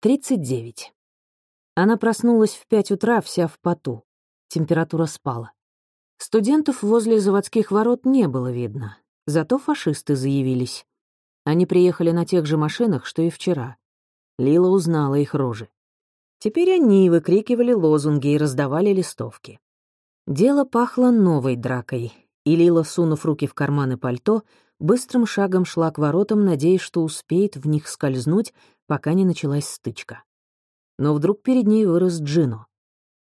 39. Она проснулась в пять утра вся в поту. Температура спала. Студентов возле заводских ворот не было видно, зато фашисты заявились. Они приехали на тех же машинах, что и вчера. Лила узнала их рожи. Теперь они выкрикивали лозунги и раздавали листовки. Дело пахло новой дракой, и Лила, сунув руки в карманы пальто, быстрым шагом шла к воротам, надеясь, что успеет в них скользнуть, пока не началась стычка. Но вдруг перед ней вырос Джино.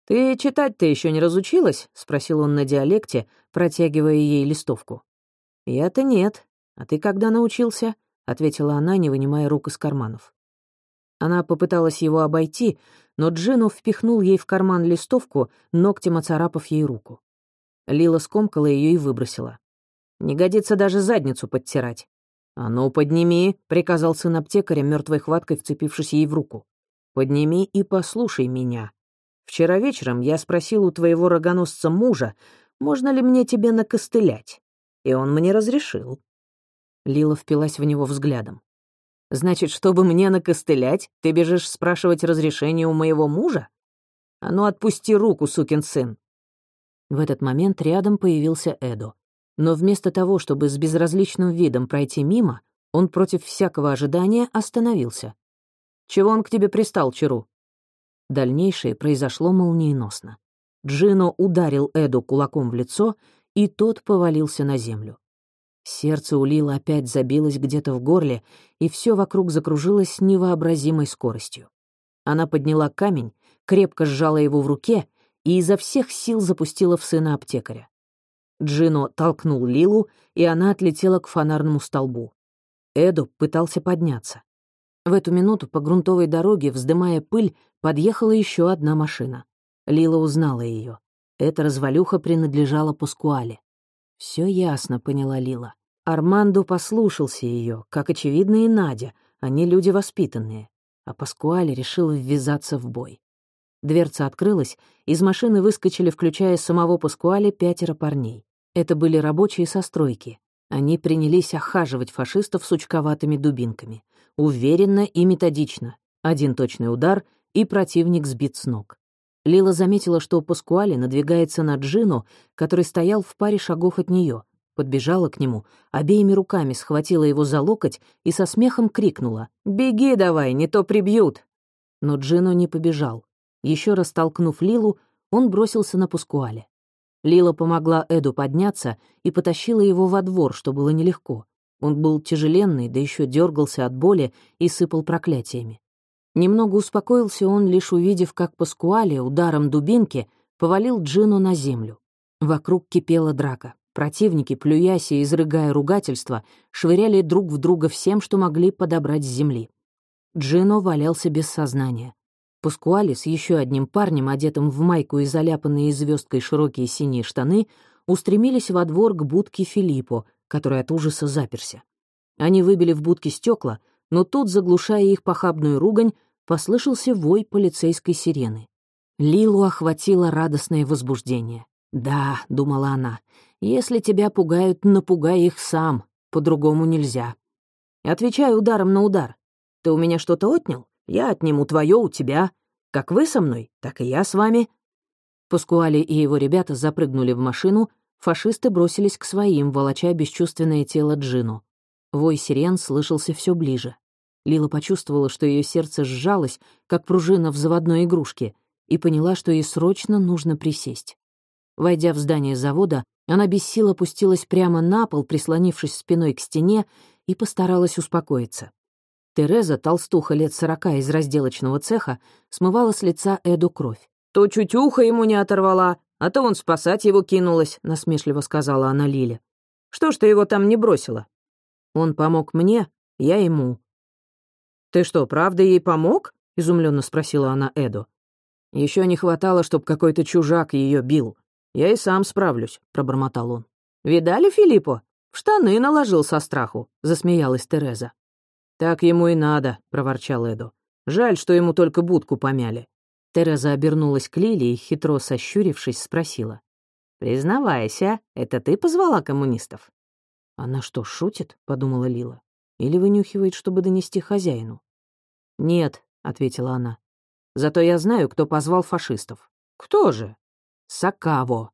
«Ты читать-то еще не разучилась?» — спросил он на диалекте, протягивая ей листовку. «Я-то нет. А ты когда научился?» — ответила она, не вынимая рук из карманов. Она попыталась его обойти, но Джино впихнул ей в карман листовку, ногтем оцарапав ей руку. Лила скомкала ее и выбросила. «Не годится даже задницу подтирать. «А ну, подними», — приказал сын аптекаря, мертвой хваткой вцепившись ей в руку. «Подними и послушай меня. Вчера вечером я спросил у твоего рогоносца мужа, можно ли мне тебе накостылять, и он мне разрешил». Лила впилась в него взглядом. «Значит, чтобы мне накостылять, ты бежишь спрашивать разрешение у моего мужа? А ну, отпусти руку, сукин сын!» В этот момент рядом появился Эдо. Но вместо того, чтобы с безразличным видом пройти мимо, он против всякого ожидания остановился. «Чего он к тебе пристал, Чару?» Дальнейшее произошло молниеносно. Джино ударил Эду кулаком в лицо, и тот повалился на землю. Сердце у Лилы опять забилось где-то в горле, и все вокруг закружилось невообразимой скоростью. Она подняла камень, крепко сжала его в руке и изо всех сил запустила в сына аптекаря. Джино толкнул Лилу, и она отлетела к фонарному столбу. Эду пытался подняться. В эту минуту по грунтовой дороге, вздымая пыль, подъехала еще одна машина. Лила узнала ее. Эта развалюха принадлежала Паскуале. Все ясно, поняла Лила. Армандо послушался ее, как, очевидно, и Надя. Они люди воспитанные. А Паскуале решил ввязаться в бой. Дверца открылась, из машины выскочили, включая самого Паскуале, пятеро парней. Это были рабочие со стройки. Они принялись охаживать фашистов сучковатыми дубинками. Уверенно и методично. Один точный удар, и противник сбит с ног. Лила заметила, что Паскуале надвигается на Джину, который стоял в паре шагов от нее, подбежала к нему, обеими руками схватила его за локоть и со смехом крикнула «Беги давай, не то прибьют!» Но Джино не побежал. Еще раз толкнув Лилу, он бросился на Паскуале. Лила помогла Эду подняться и потащила его во двор, что было нелегко. Он был тяжеленный, да еще дергался от боли и сыпал проклятиями. Немного успокоился он, лишь увидев, как Паскуале ударом дубинки повалил Джину на землю. Вокруг кипела драка. Противники, плюясь и изрыгая ругательства, швыряли друг в друга всем, что могли подобрать с земли. Джино валялся без сознания. Паскуали с еще одним парнем, одетым в майку и заляпанные звездкой широкие синие штаны, устремились во двор к будке Филиппо, который от ужаса заперся. Они выбили в будке стекла, но тут, заглушая их похабную ругань, послышался вой полицейской сирены. Лилу охватило радостное возбуждение. «Да», — думала она, — «если тебя пугают, напугай их сам, по-другому нельзя». «Отвечай ударом на удар. Ты у меня что-то отнял? Я отниму твое у тебя. Как вы со мной, так и я с вами». Паскуали и его ребята запрыгнули в машину, фашисты бросились к своим, волоча бесчувственное тело Джину. Вой сирен слышался все ближе. Лила почувствовала, что ее сердце сжалось, как пружина в заводной игрушке, и поняла, что ей срочно нужно присесть. Войдя в здание завода, она без сил опустилась прямо на пол, прислонившись спиной к стене, и постаралась успокоиться. Тереза, толстуха лет сорока из разделочного цеха, смывала с лица Эду кровь. «То чуть ухо ему не оторвала, а то он спасать его кинулась», — насмешливо сказала она Лиле. «Что ж ты его там не бросила?» «Он помог мне, я ему». «Ты что, правда ей помог?» — изумленно спросила она Эду. Еще не хватало, чтобы какой-то чужак ее бил. Я и сам справлюсь», — пробормотал он. «Видали Филиппо? В штаны наложил со страху», — засмеялась Тереза. «Так ему и надо», — проворчал Эду. «Жаль, что ему только будку помяли». Тереза обернулась к Лиле и, хитро сощурившись, спросила. «Признавайся, это ты позвала коммунистов?» «Она что, шутит?» — подумала Лила. «Или вынюхивает, чтобы донести хозяину?» «Нет, ответила она. «Зато я знаю, кто позвал фашистов». «Кто же?» «Сакаво.